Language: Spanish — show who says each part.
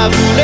Speaker 1: fábula.